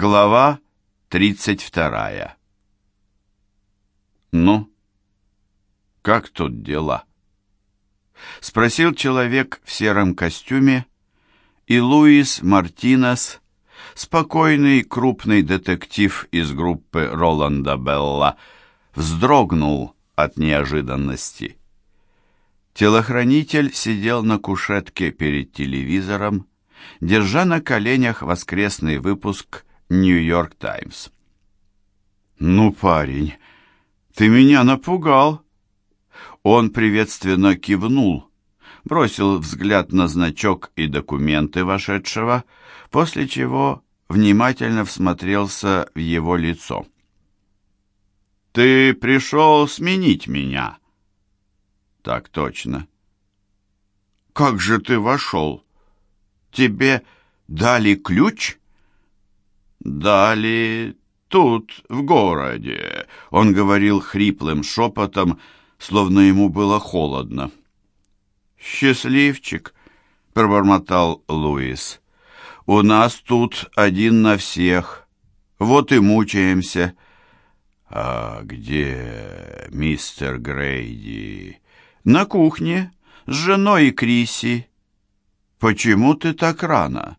Глава 32. «Ну, как тут дела?» Спросил человек в сером костюме, и Луис Мартинес, спокойный крупный детектив из группы Роланда Белла, вздрогнул от неожиданности. Телохранитель сидел на кушетке перед телевизором, держа на коленях воскресный выпуск «Нью-Йорк Таймс». «Ну, парень, ты меня напугал!» Он приветственно кивнул, бросил взгляд на значок и документы вошедшего, после чего внимательно всмотрелся в его лицо. «Ты пришел сменить меня?» «Так точно». «Как же ты вошел? Тебе дали ключ?» «Дали тут, в городе», — он говорил хриплым шепотом, словно ему было холодно. «Счастливчик», — пробормотал Луис. «У нас тут один на всех. Вот и мучаемся». «А где мистер Грейди?» «На кухне, с женой и Криси». «Почему ты так рано?»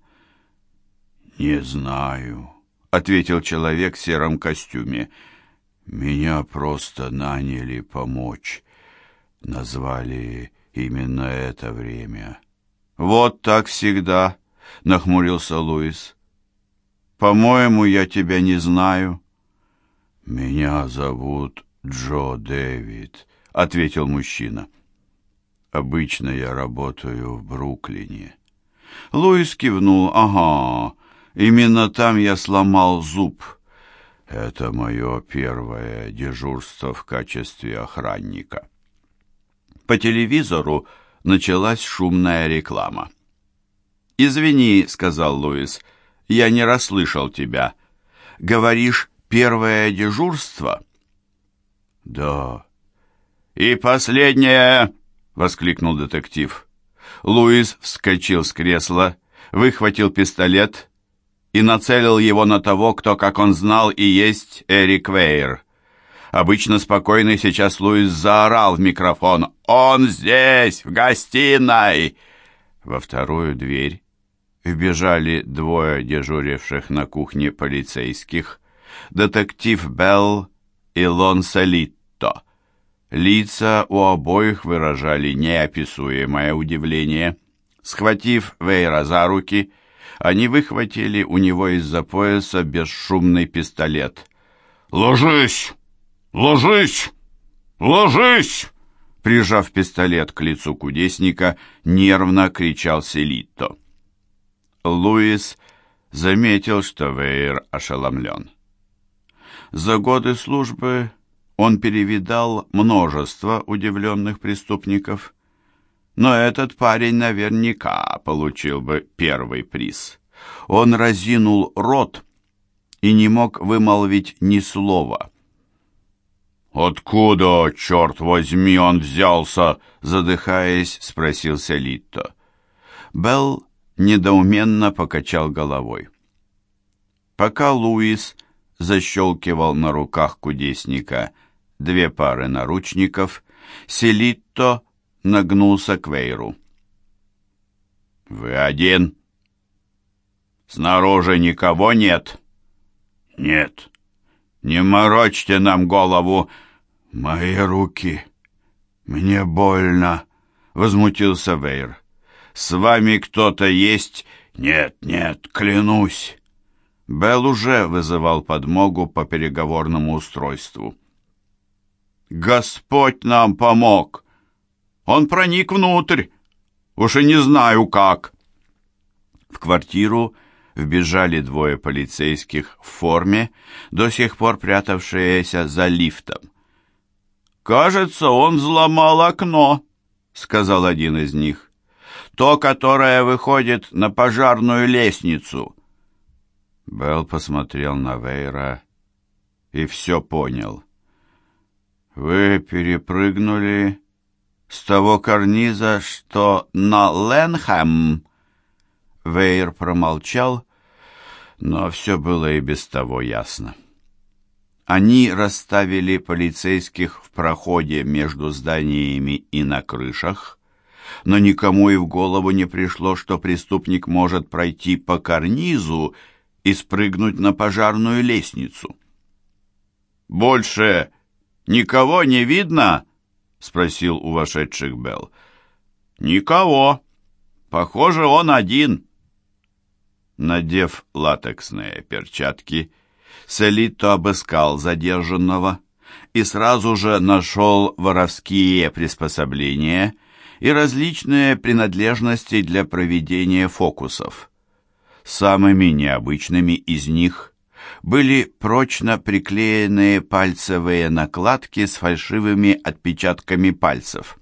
«Не знаю», — ответил человек в сером костюме. «Меня просто наняли помочь. Назвали именно это время». «Вот так всегда», — нахмурился Луис. «По-моему, я тебя не знаю». «Меня зовут Джо Дэвид», — ответил мужчина. «Обычно я работаю в Бруклине». Луис кивнул. «Ага, именно там я сломал зуб». Это мое первое дежурство в качестве охранника. По телевизору началась шумная реклама. «Извини», — сказал Луис, — «я не расслышал тебя. Говоришь, первое дежурство?» «Да». «И последнее!» — воскликнул детектив. Луис вскочил с кресла, выхватил пистолет и нацелил его на того, кто, как он знал, и есть Эрик Вейер. Обычно спокойный сейчас Луис заорал в микрофон «Он здесь, в гостиной!» Во вторую дверь вбежали двое дежуривших на кухне полицейских, детектив Белл и Лон Солитто. Лица у обоих выражали неописуемое удивление. Схватив Вейра за руки, они выхватили у него из-за пояса бесшумный пистолет. «Ложись! Ложись! Ложись!» Прижав пистолет к лицу кудесника, нервно кричал Селитто. Луис заметил, что Вейр ошеломлен. За годы службы он перевидал множество удивленных преступников, но этот парень наверняка получил бы первый приз. Он разинул рот и не мог вымолвить ни слова. «Откуда, черт возьми, он взялся?» задыхаясь, спросил Селитто. Белл недоуменно покачал головой. Пока Луис защелкивал на руках кудесника две пары наручников, Селитто нагнулся к Вейру. «Вы один?» «Снаружи никого нет?» «Нет». «Не морочьте нам голову!» «Мои руки! Мне больно!» — возмутился Вейр. «С вами кто-то есть?» «Нет, нет, клянусь!» Белл уже вызывал подмогу по переговорному устройству. «Господь нам помог! Он проник внутрь! Уж и не знаю как!» В квартиру вбежали двое полицейских в форме, до сих пор прятавшиеся за лифтом. «Кажется, он взломал окно», — сказал один из них. «То, которое выходит на пожарную лестницу». Белл посмотрел на Вейра и все понял. «Вы перепрыгнули с того карниза, что на Ленхэм...» Вейер промолчал, Но все было и без того ясно. Они расставили полицейских в проходе между зданиями и на крышах, но никому и в голову не пришло, что преступник может пройти по карнизу и спрыгнуть на пожарную лестницу. «Больше никого не видно?» — спросил у вошедших Белл. «Никого. Похоже, он один». Надев латексные перчатки, Селито обыскал задержанного и сразу же нашел воровские приспособления и различные принадлежности для проведения фокусов. Самыми необычными из них были прочно приклеенные пальцевые накладки с фальшивыми отпечатками пальцев.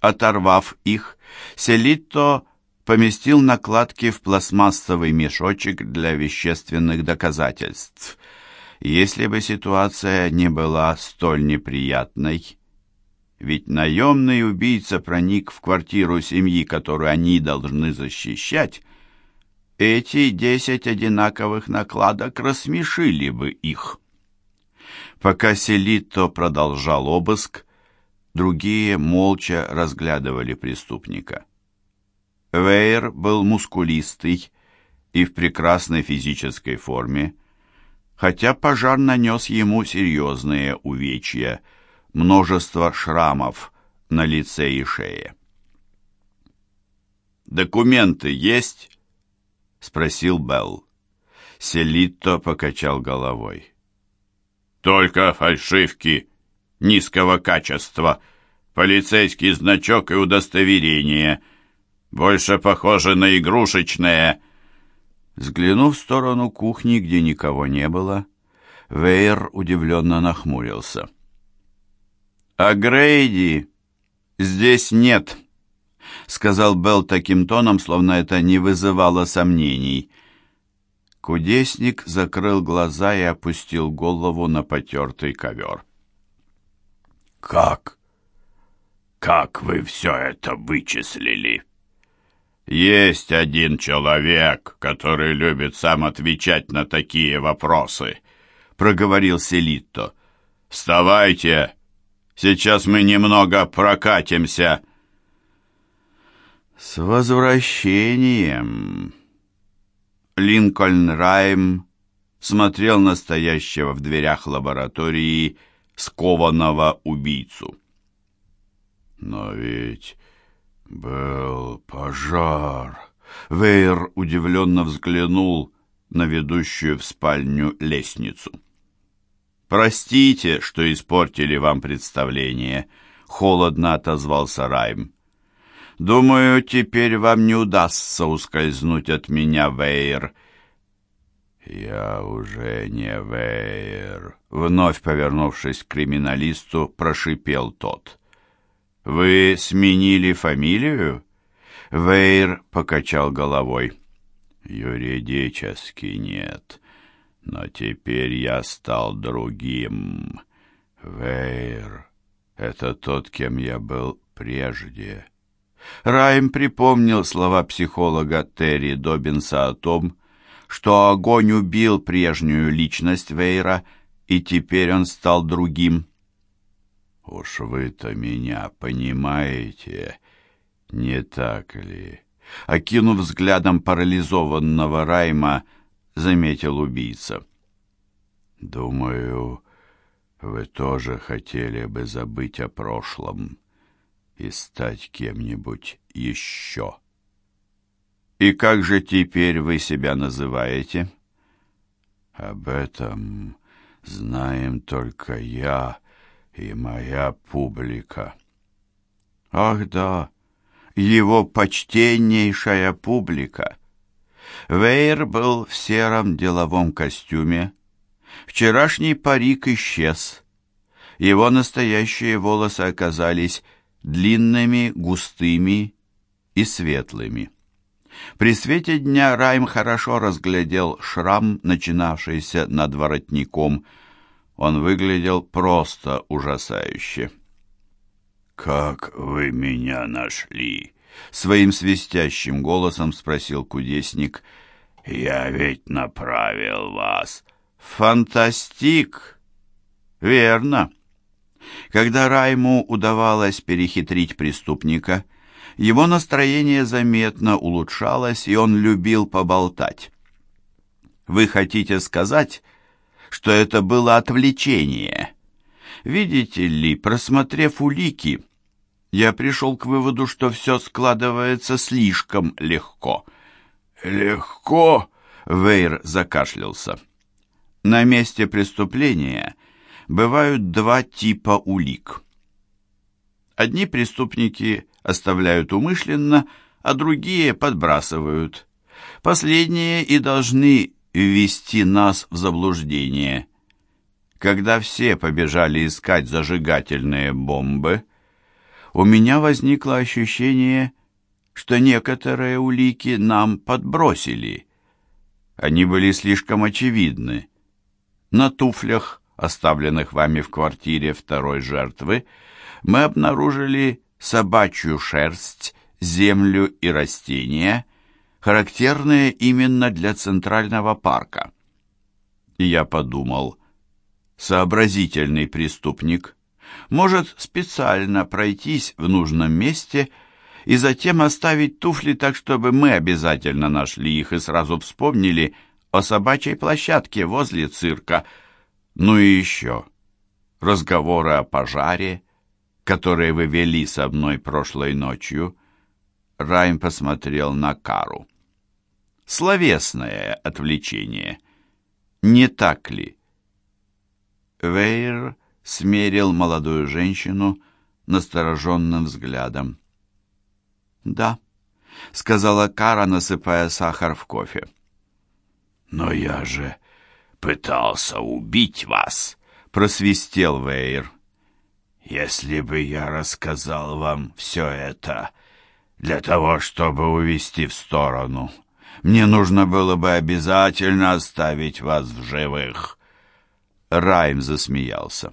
Оторвав их, Селитто поместил накладки в пластмассовый мешочек для вещественных доказательств. Если бы ситуация не была столь неприятной, ведь наемный убийца проник в квартиру семьи, которую они должны защищать, эти десять одинаковых накладок рассмешили бы их. Пока Селито продолжал обыск, другие молча разглядывали преступника. Вейер был мускулистый и в прекрасной физической форме, хотя пожар нанес ему серьезные увечья, множество шрамов на лице и шее. «Документы есть?» — спросил Белл. Селитто покачал головой. «Только фальшивки низкого качества, полицейский значок и удостоверение — больше похоже на игрушечное». Взглянув в сторону кухни, где никого не было, Вейер удивленно нахмурился. «А Грейди здесь нет», — сказал Белл таким тоном, словно это не вызывало сомнений. Кудесник закрыл глаза и опустил голову на потертый ковер. «Как? Как вы все это вычислили?» Есть один человек, который любит сам отвечать на такие вопросы, проговорил Селитто. Вставайте, сейчас мы немного прокатимся. С возвращением. Линкольн Райм смотрел настоящего в дверях лаборатории скованного убийцу. Но ведь «Был пожар!» Вейер удивленно взглянул на ведущую в спальню лестницу. «Простите, что испортили вам представление», — холодно отозвался Райм. «Думаю, теперь вам не удастся ускользнуть от меня, Вейер». «Я уже не Вейер», — вновь повернувшись к криминалисту, прошипел тот. «Вы сменили фамилию?» Вейр покачал головой. «Юридически нет, но теперь я стал другим. Вейр — это тот, кем я был прежде». Райм припомнил слова психолога Терри Добинса о том, что огонь убил прежнюю личность Вейра, и теперь он стал другим. Уж вы-то меня понимаете, не так ли? Окинув взглядом парализованного Райма, заметил убийца. Думаю, вы тоже хотели бы забыть о прошлом и стать кем-нибудь еще. И как же теперь вы себя называете? Об этом знаем только я и моя публика. Ах да, его почтеннейшая публика. Вейер был в сером деловом костюме. Вчерашний парик исчез. Его настоящие волосы оказались длинными, густыми и светлыми. При свете дня Райм хорошо разглядел шрам, начинавшийся над воротником, он выглядел просто ужасающе. «Как вы меня нашли?» — своим свистящим голосом спросил кудесник «Я ведь направил вас». «Фантастик!» «Верно». Когда Райму удавалось перехитрить преступника, его настроение заметно улучшалось, и он любил поболтать. «Вы хотите сказать, что это было отвлечение?» Видите ли, просмотрев улики, я пришел к выводу, что все складывается слишком легко. «Легко?» — Вейр закашлялся. На месте преступления бывают два типа улик. Одни преступники оставляют умышленно, а другие подбрасывают. Последние и должны ввести нас в заблуждение. Когда все побежали искать зажигательные бомбы, у меня возникло ощущение, что некоторые улики нам подбросили. Они были слишком очевидны. На туфлях, оставленных вами в квартире второй жертвы, мы обнаружили собачью шерсть, землю и растения, характерные именно для Центрального парка. И я подумал, сообразительный преступник может специально пройтись в нужном месте и затем оставить туфли так, чтобы мы обязательно нашли их и сразу вспомнили о собачьей площадке возле цирка. Ну и еще разговоры о пожаре, которые вы вели со мной прошлой ночью. Райм посмотрел на Кару. Словесное отвлечение. Не так ли? Вейер смерил молодую женщину настороженным взглядом. «Да», — сказала Кара, насыпая сахар в кофе. «Но я же пытался убить вас», — просвистел Вейер. «Если бы я рассказал вам все это для того, чтобы увести в сторону, мне нужно было бы обязательно оставить вас в живых». Райм засмеялся.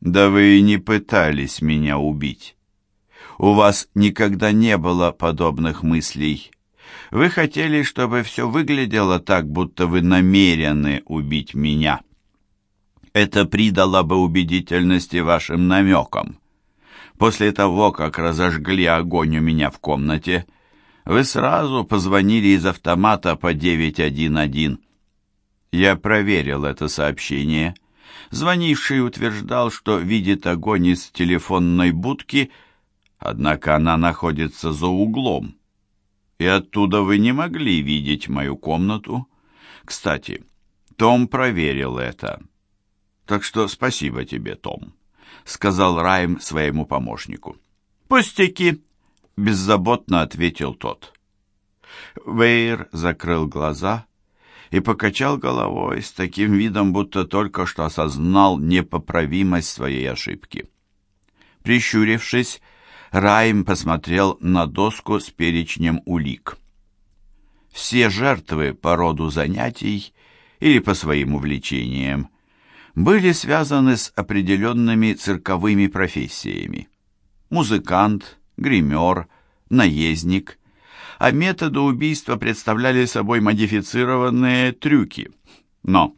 «Да вы и не пытались меня убить. У вас никогда не было подобных мыслей. Вы хотели, чтобы все выглядело так, будто вы намерены убить меня. Это придало бы убедительности вашим намекам. После того, как разожгли огонь у меня в комнате, вы сразу позвонили из автомата по 911. Я проверил это сообщение. Звонивший утверждал, что видит огонь из телефонной будки, однако она находится за углом. И оттуда вы не могли видеть мою комнату. Кстати, Том проверил это. Так что спасибо тебе, Том, сказал Райм своему помощнику. Пустяки, беззаботно ответил тот. Вейер закрыл глаза и покачал головой с таким видом, будто только что осознал непоправимость своей ошибки. Прищурившись, Райм посмотрел на доску с перечнем улик. Все жертвы по роду занятий или по своим увлечениям были связаны с определенными цирковыми профессиями. Музыкант, гример, наездник – а методы убийства представляли собой модифицированные трюки. Но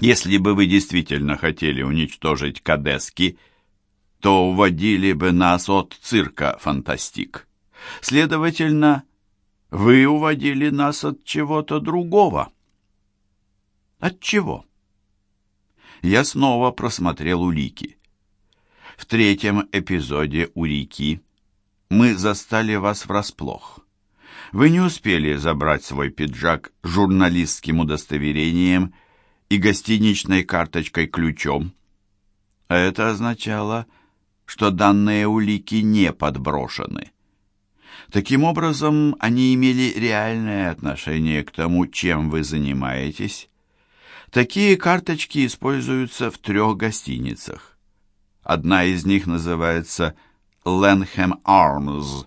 если бы вы действительно хотели уничтожить Кадески, то уводили бы нас от цирка «Фантастик». Следовательно, вы уводили нас от чего-то другого. От чего? Я снова просмотрел улики. В третьем эпизоде у реки мы застали вас врасплох. Вы не успели забрать свой пиджак журналистским удостоверением и гостиничной карточкой-ключом. А это означало, данные улики не подброшены. Таким образом, они имели реальное отношение к тому, чем вы занимаетесь. Такие карточки используются в трех гостиницах. Одна из них называется «Ленхэм Армс»,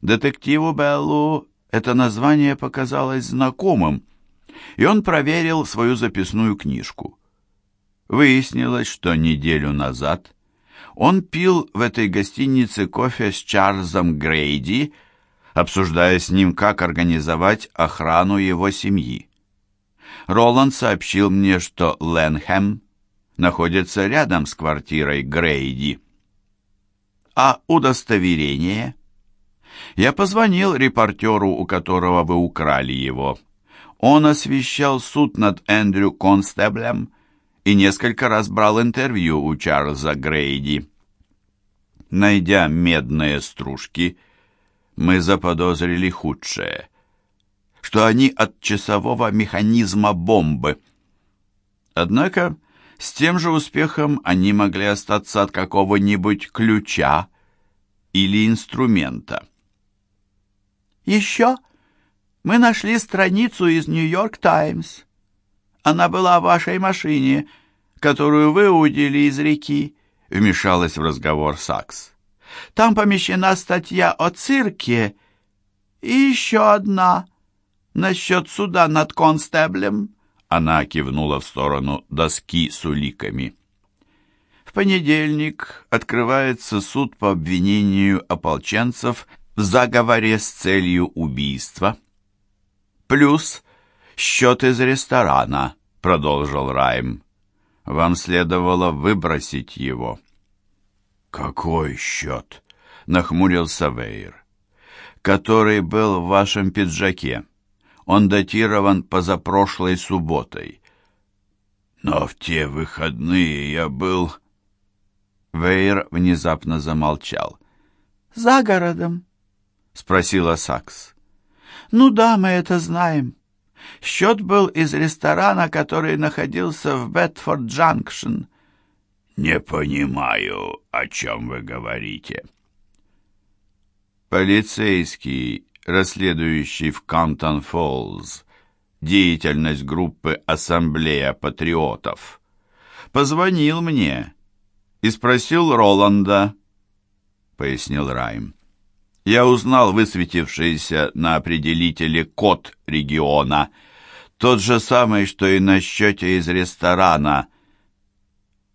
Детективу Беллу это название показалось знакомым, и он проверил свою записную книжку. Выяснилось, что неделю назад он пил в этой гостинице кофе с Чарльзом Грейди, обсуждая с ним, как организовать охрану его семьи. Роланд сообщил мне, что Ленхэм находится рядом с квартирой Грейди. А удостоверение? Я позвонил репортеру, у которого вы украли его. Он освещал суд над Эндрю Констеблем и несколько раз брал интервью у Чарльза Грейди. Найдя медные стружки, мы заподозрили худшее, что они от часового механизма бомбы. Однако с тем же успехом они могли остаться от какого-нибудь ключа или инструмента. «Еще мы нашли страницу из «Нью-Йорк Таймс». Она была в вашей машине, которую вы удили из реки», — вмешалась в разговор Сакс. «Там помещена статья о цирке и еще одна насчет суда над констеблем». Она кивнула в сторону доски с уликами. В понедельник открывается суд по обвинению ополченцев в заговоре с целью убийства. Плюс счет из ресторана, продолжил Райм. Вам следовало выбросить его. Какой счет? Нахмурился Вейер. Который был в вашем пиджаке. Он датирован позапрошлой субботой. Но в те выходные я был... Вейер внезапно замолчал. «За городом?» — спросила Сакс. «Ну да, мы это знаем. Счет был из ресторана, который находился в Бетфорд-Джанкшн». «Не понимаю, о чем вы говорите». Полицейский, расследующий в Кантон-Фоллз деятельность группы «Ассамблея патриотов», позвонил мне и спросил Роланда, — пояснил Райм. Я узнал высветившийся на определителе код региона, тот же самый, что и на счете из ресторана.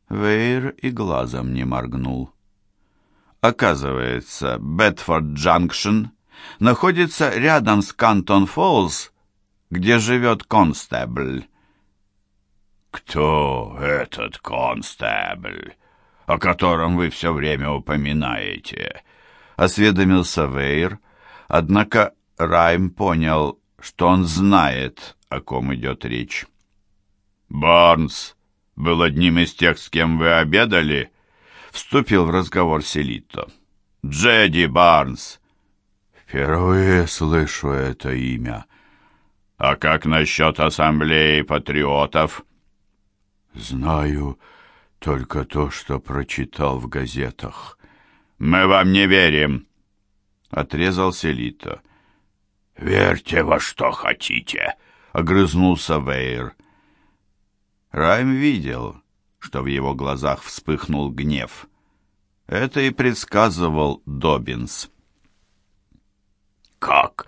Вейр и глазом не моргнул. Оказывается, Бетфорд-Джанкшн находится рядом с Кантон-Фоллз, где живет констебль. «Кто этот констебль, о котором вы все время упоминаете?» — осведомился Вейр, однако Райм понял, что он знает, о ком идет речь. «Барнс был одним из тех, с кем вы обедали?» — вступил в разговор Селито. «Джеди Барнс». «Впервые слышу это имя», «А как насчет ассамблеи патриотов?» «Знаю только то, что прочитал в газетах». «Мы вам не верим», — отрезал Селито. «Верьте во что хотите», — огрызнулся Вейр. Райм видел, что в его глазах вспыхнул гнев. Это и предсказывал Добинс. «Как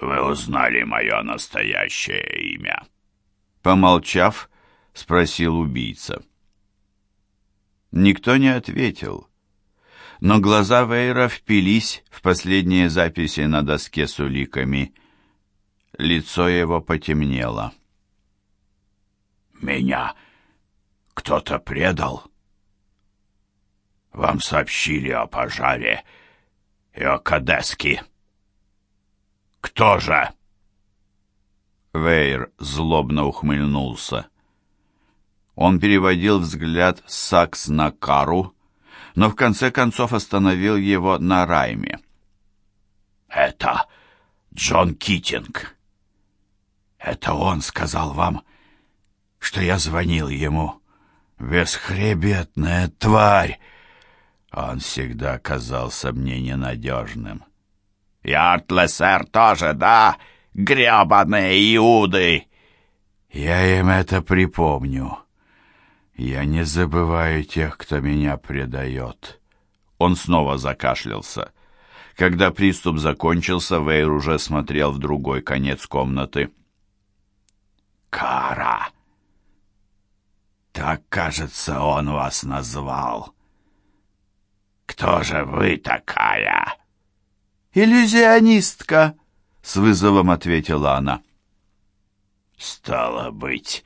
вы узнали мое настоящее имя?» Помолчав, спросил убийца. Никто не ответил, но глаза Вейра впились в последние записи на доске с уликами. Лицо его потемнело. «Меня кто-то предал? Вам сообщили о пожаре и о Кадеске?» «Кто же?» Вейр злобно ухмыльнулся. Он переводил взгляд с Сакс на Кару, но в конце концов остановил его на Райме. «Это Джон Китинг. Это он сказал вам, что я звонил ему. Бесхребетная тварь! Он всегда казался мне ненадежным». И Артлесер тоже, да? Гребаные иуды!» «Я им это припомню. Я не забываю тех, кто меня предает». Он снова закашлялся. Когда приступ закончился, Вейр уже смотрел в другой конец комнаты. «Кара! Так, кажется, он вас назвал. Кто же вы такая?» «Иллюзионистка!» — с вызовом ответила она. «Стало быть,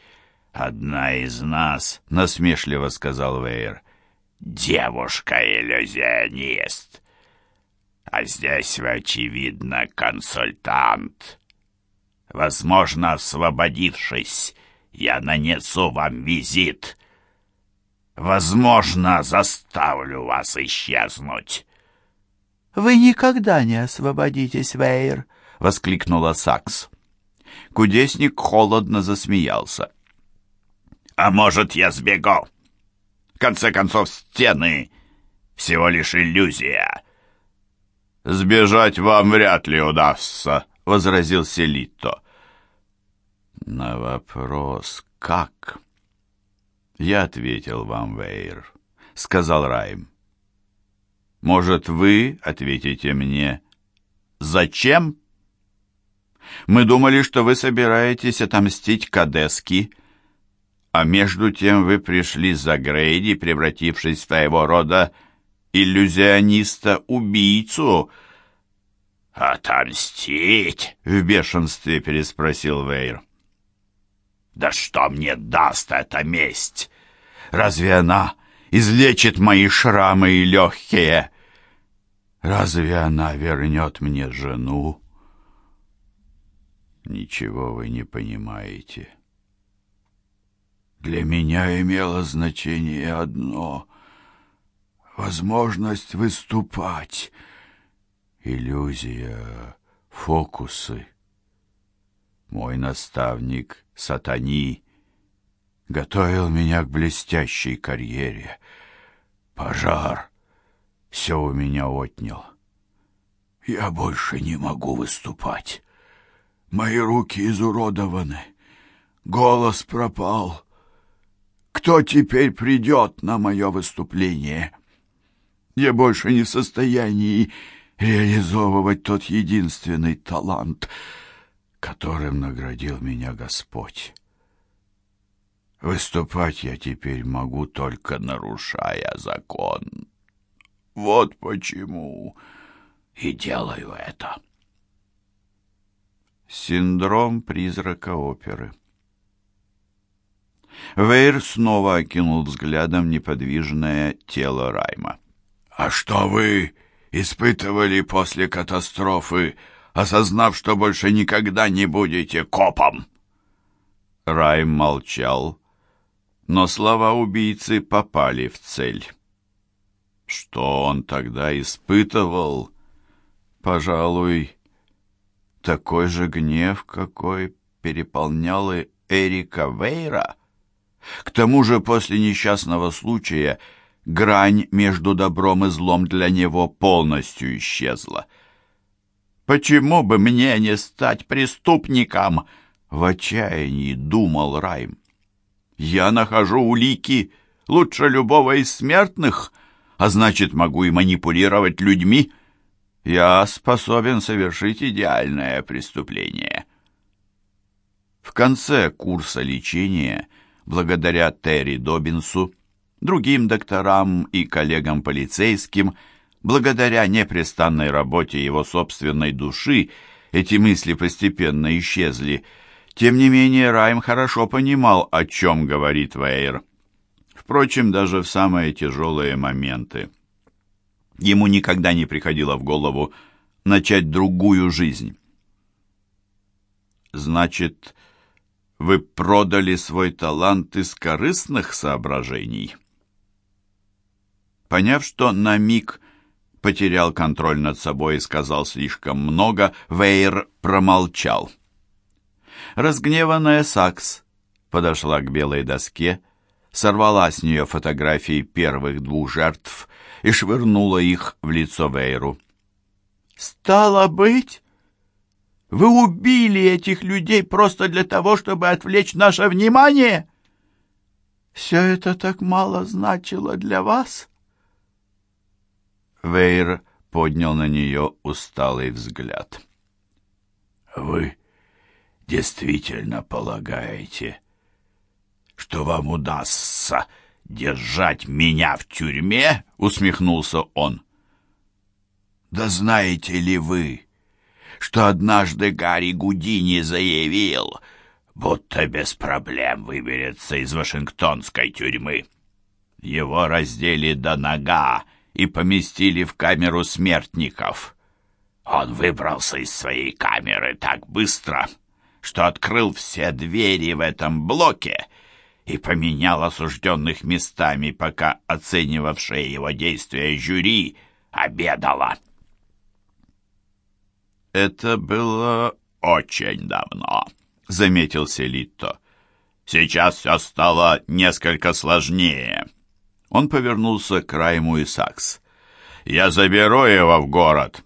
одна из нас», — насмешливо сказал Вейер, — «девушка-иллюзионист. А здесь вы, очевидно, консультант. Возможно, освободившись, я нанесу вам визит. Возможно, заставлю вас исчезнуть». «Вы никогда не освободитесь, Вейер!» — воскликнула Сакс. Кудесник холодно засмеялся. «А может, я сбегу? В конце концов, стены — всего лишь иллюзия». «Сбежать вам вряд ли удастся», — возразил Селитто. «На вопрос «как?» я ответил вам, Вейр», — сказал Райм. «Может, вы ответите мне «Зачем?» Мы думали, что вы собираетесь отомстить Кадески, а между тем вы пришли за Грейди, превратившись в своего рода иллюзиониста-убийцу». «Отомстить?» — в бешенстве переспросил Вейр. «Да что мне даст эта месть? Разве она излечит мои шрамы и легкие? Разве она вернет мне жену?» Ничего вы не понимаете. Для меня имело значение одно — возможность выступать. Иллюзия, фокусы. Мой наставник Сатани готовил меня к блестящей карьере. Пожар все у меня отнял. Я больше не могу выступать. Мои руки изуродованы. Голос пропал. Кто теперь придет на мое выступление? Я больше не в состоянии реализовывать тот единственный талант, которым наградил меня Господь. Выступать я теперь могу, только нарушая закон. Вот почему и делаю это. Синдром призрака оперы. Вейр снова окинул взглядом неподвижное тело Райма. «А что вы испытывали после катастрофы, осознав, что больше никогда не будете копом?» Райм молчал, но слова убийцы попали в цель. Что он тогда испытывал? Пожалуй, такой же гнев, какой переполнял и Эрика Вейра. К тому же после несчастного случая грань между добром и злом для него полностью исчезла. «Почему бы мне не стать преступником?» — в отчаянии думал Райм. «Я нахожу улики лучше любого из смертных, а значит, могу и манипулировать людьми» я способен совершить идеальное преступление. В конце курса лечения, благодаря Терри Добинсу, другим докторам и коллегам-полицейским, благодаря непрестанной работе его собственной души, эти мысли постепенно исчезли. Тем не менее, Райм хорошо понимал, о чем говорит Вейер. Впрочем, даже в самые тяжелые моменты. Ему никогда не приходило в голову начать другую жизнь. «Значит, вы продали свой талант из корыстных соображений?» Поняв, что на миг потерял контроль над собой и сказал слишком много, Вейер промолчал. Разгневанная Сакс подошла к белой доске, сорвала с нее фотографии первых двух жертв и швырнула их в лицо Вейру. «Стало быть, вы убили этих людей просто для того, чтобы отвлечь наше внимание? Все это так мало значило для вас?» Вейр поднял на нее усталый взгляд. «Вы действительно полагаете, что вам удастся «Держать меня в тюрьме?» — усмехнулся он. Да знаете ли вы, что однажды Гарри Гудини заявил, будто без проблем выберется из Вашингтонской тюрьмы. Его раздели до нога и поместили в камеру смертников. Он выбрался из своей камеры так быстро, что открыл все двери в этом блоке и поменял осужденных местами, пока оценивавшее его действия жюри обедало. «Это было очень давно», — заметил Селитто. «Сейчас все стало несколько сложнее». Он повернулся к Райму и Сакс. «Я заберу его в город.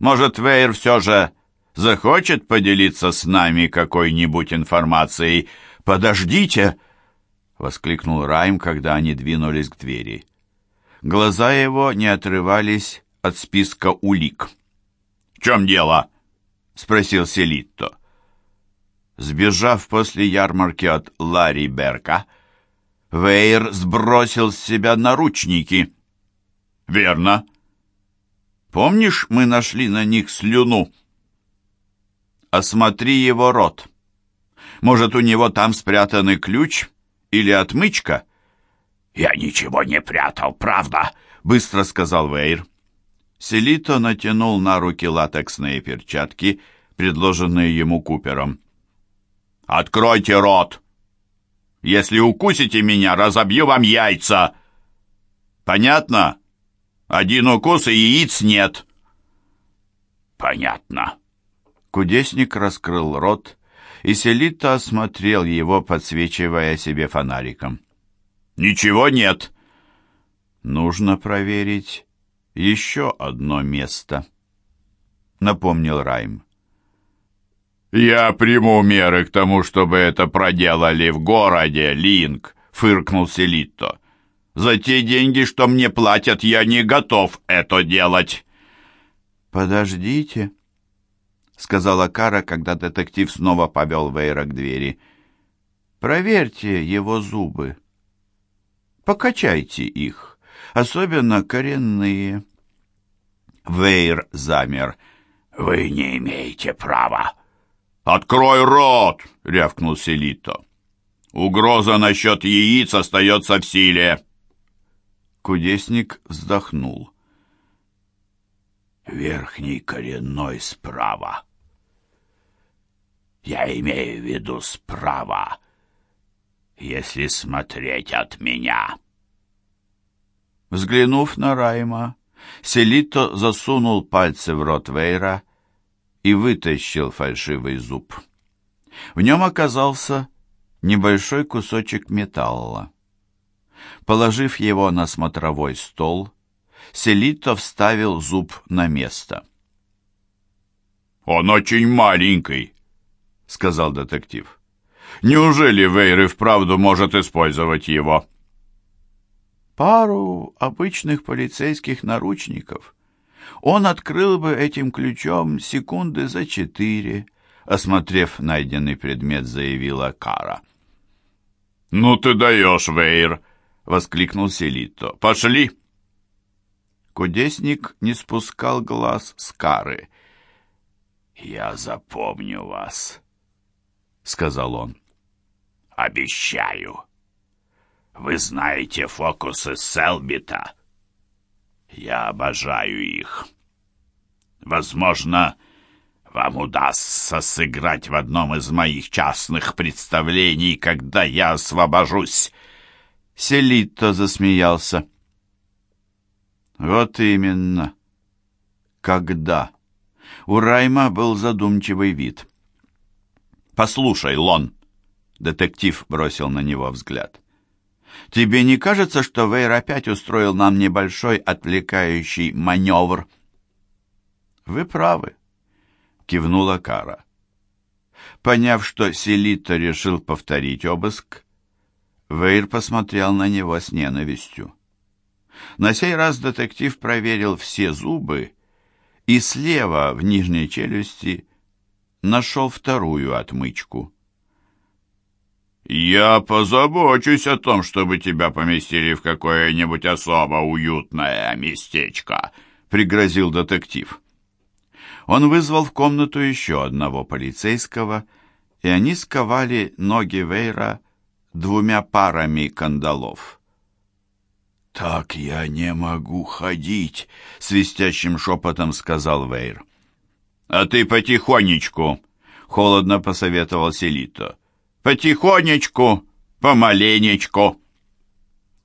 Может, Вейр все же захочет поделиться с нами какой-нибудь информацией? Подождите!» — воскликнул Райм, когда они двинулись к двери. Глаза его не отрывались от списка улик. «В чем дело?» — спросил Селитто. Сбежав после ярмарки от Ларри Берка, Вейер сбросил с себя наручники. «Верно. Помнишь, мы нашли на них слюну?» «Осмотри его рот. Может, у него там спрятанный ключ или отмычка?» «Я ничего не прятал, правда?» — быстро сказал Вейр. Селито натянул на руки латексные перчатки, предложенные ему Купером. «Откройте рот! Если укусите меня, разобью вам яйца!» «Понятно? Один укус и яиц нет!» «Понятно!» Кудесник раскрыл рот, и Селито осмотрел его, подсвечивая себе фонариком. «Ничего нет!» «Нужно проверить еще одно место», — напомнил Райм. «Я приму меры к тому, чтобы это проделали в городе, Линк», — фыркнул Селитто. «За те деньги, что мне платят, я не готов это делать». «Подождите», — сказала Кара, когда детектив снова повел Вейра к двери. «Проверьте его зубы. Покачайте их» особенно коренные. Вейр замер. «Вы не имеете права!» «Открой рот!» — рявкнул Селито. «Угроза насчет яиц остается в силе!» Кудесник вздохнул. «Верхний коренной справа. Я имею в виду справа, если смотреть от меня». Взглянув на Райма, Селито засунул пальцы в рот Вейра и вытащил фальшивый зуб. В нем оказался небольшой кусочек металла. Положив его на смотровой стол, Селито вставил зуб на место. «Он очень маленький», — сказал детектив. «Неужели Вейр и вправду может использовать его?» Пару обычных полицейских наручников. Он открыл бы этим ключом секунды за четыре, осмотрев найденный предмет, заявила Кара. «Ну ты даешь, Вейр!» — воскликнул Селито. «Пошли!» Кудесник не спускал глаз с Кары. «Я запомню вас», — сказал он. «Обещаю». Вы знаете фокусы Селбита? Я обожаю их. Возможно, вам удастся сыграть в одном из моих частных представлений, когда я освобожусь. Селитто засмеялся. Вот именно. Когда? У Райма был задумчивый вид. «Послушай, Лон!» Детектив бросил на него взгляд. Тебе не кажется, что Вейр опять устроил нам небольшой отвлекающий маневр?» «Вы правы», — кивнула Кара. Поняв, что Селито решил повторить обыск, Вейр посмотрел на него с ненавистью. На сей раз детектив проверил все зубы и слева в нижней челюсти нашел вторую отмычку. «Я позабочусь о том, чтобы тебя поместили в какое-нибудь особо уютное местечко», — пригрозил детектив. Он вызвал в комнату еще одного полицейского, и они сковали ноги Вейра двумя парами кандалов. «Так я не могу ходить», — свистящим шепотом сказал Вейр. «А ты потихонечку», — холодно посоветовал Селито. «Потихонечку, помаленечку».